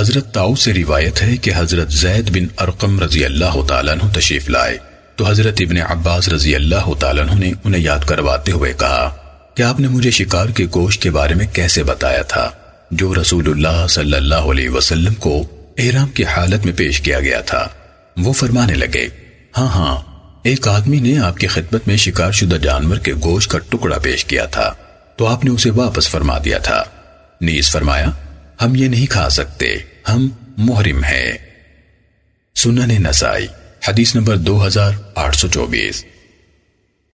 حضرت تاؤ سے روایت ہے کہ حضرت زید بن ارقم رضی اللہ تعالیٰ عنہ تشریف لائے۔ تو حضرت ابن عباس رضی اللہ تعالیٰ عنہ نے انہیں یاد کرواتے ہوئے کہا کہ آپ نے مجھے شکار کے گوشت کے بارے میں کیسے بتایا تھا؟ جو رسول اللہ صلی اللہ علیہ وسلم کو احرام کی حالت میں پیش کیا گیا تھا۔ وہ فرمانے لگے ہاں ہاں ایک آدمی نے آپ کی خدمت میں شکار شدہ جانور کے گوشت کا ٹکڑا پیش کیا تھا، تو آپ نے اسے واپس فرما دیا تھا۔ نیز فرمایا ہم یہ نہیں کھا سکتے۔ ہم محرم ہیں۔ سنن نسائی، حدیث نمبر دو ہزار آٹھ سو چوبیس۔